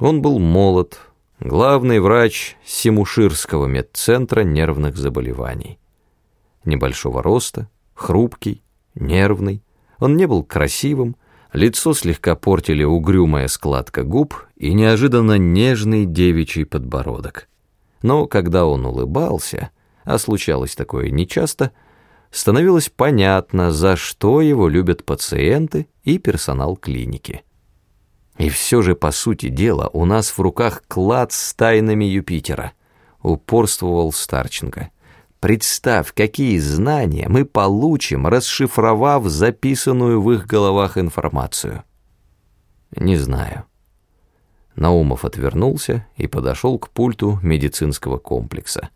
Он был молод, главный врач Симуширского медцентра нервных заболеваний. Небольшого роста, хрупкий, нервный, он не был красивым, лицо слегка портили угрюмая складка губ и неожиданно нежный девичий подбородок. Но когда он улыбался, а случалось такое нечасто, становилось понятно, за что его любят пациенты и персонал клиники. И все же, по сути дела, у нас в руках клад с тайнами Юпитера, упорствовал Старченко. Представь, какие знания мы получим, расшифровав записанную в их головах информацию. Не знаю. Наумов отвернулся и подошел к пульту медицинского комплекса.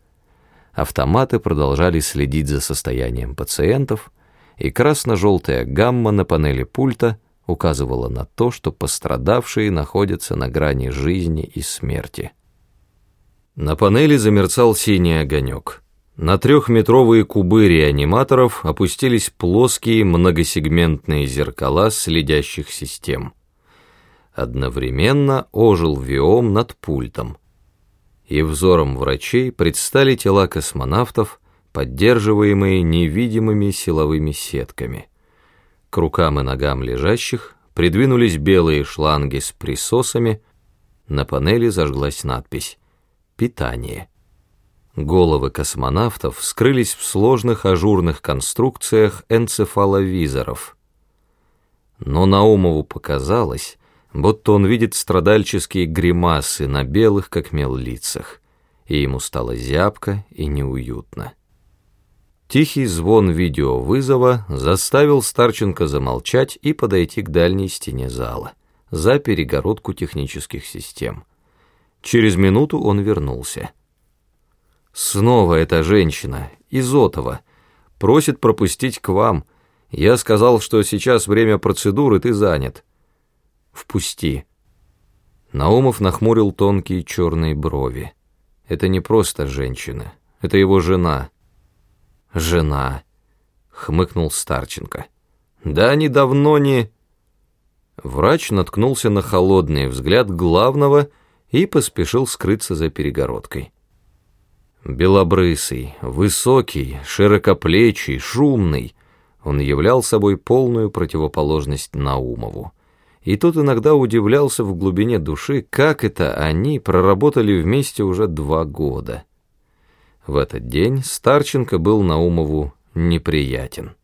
Автоматы продолжали следить за состоянием пациентов, и красно-желтая гамма на панели пульта указывала на то, что пострадавшие находятся на грани жизни и смерти. На панели замерцал синий огонек. На трехметровые кубы реаниматоров опустились плоские многосегментные зеркала следящих систем. Одновременно ожил виом над пультом, и взором врачей предстали тела космонавтов, поддерживаемые невидимыми силовыми сетками. К рукам и ногам лежащих придвинулись белые шланги с присосами, на панели зажглась надпись «Питание». Головы космонавтов скрылись в сложных ажурных конструкциях энцефаловизоров. Но Наумову показалось, будто он видит страдальческие гримасы на белых, как мел, лицах, и ему стало зябко и неуютно. Тихий звон видеовызова заставил Старченко замолчать и подойти к дальней стене зала, за перегородку технических систем. Через минуту он вернулся. Снова эта женщина, Изотова, просит пропустить к вам. Я сказал, что сейчас время процедуры, ты занят. Впусти. Наумов нахмурил тонкие черные брови. Это не просто женщина, это его жена. Жена, хмыкнул Старченко. Да они давно не... Врач наткнулся на холодный взгляд главного и поспешил скрыться за перегородкой. Белобрысый, высокий, широкоплечий, шумный, он являл собой полную противоположность Наумову. И тот иногда удивлялся в глубине души, как это они проработали вместе уже два года. В этот день Старченко был Наумову неприятен.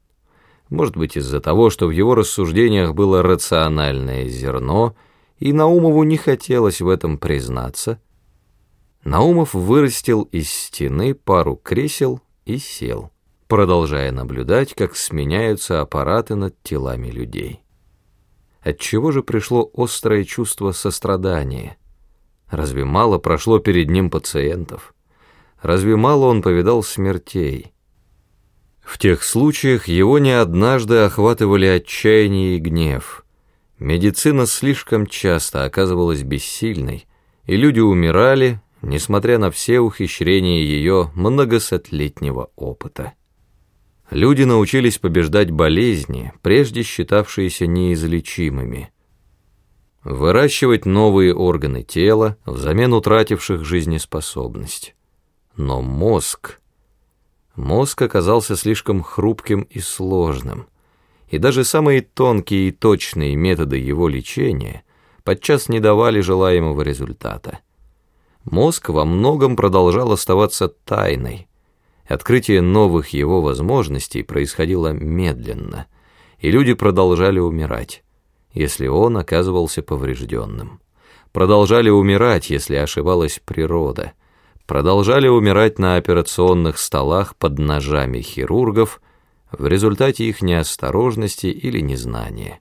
Может быть, из-за того, что в его рассуждениях было рациональное зерно, и Наумову не хотелось в этом признаться – Наумов вырастил из стены пару кресел и сел, продолжая наблюдать, как сменяются аппараты над телами людей. Отчего же пришло острое чувство сострадания? Разве мало прошло перед ним пациентов? Разве мало он повидал смертей? В тех случаях его не однажды охватывали отчаяние и гнев. Медицина слишком часто оказывалась бессильной, и люди умирали, несмотря на все ухищрения ее многосотлетнего опыта. Люди научились побеждать болезни, прежде считавшиеся неизлечимыми. Выращивать новые органы тела, взамен утративших жизнеспособность. Но мозг... Мозг оказался слишком хрупким и сложным, и даже самые тонкие и точные методы его лечения подчас не давали желаемого результата мозг во многом продолжал оставаться тайной. Открытие новых его возможностей происходило медленно, и люди продолжали умирать, если он оказывался поврежденным. Продолжали умирать, если ошибалась природа. Продолжали умирать на операционных столах под ножами хирургов в результате их неосторожности или незнания.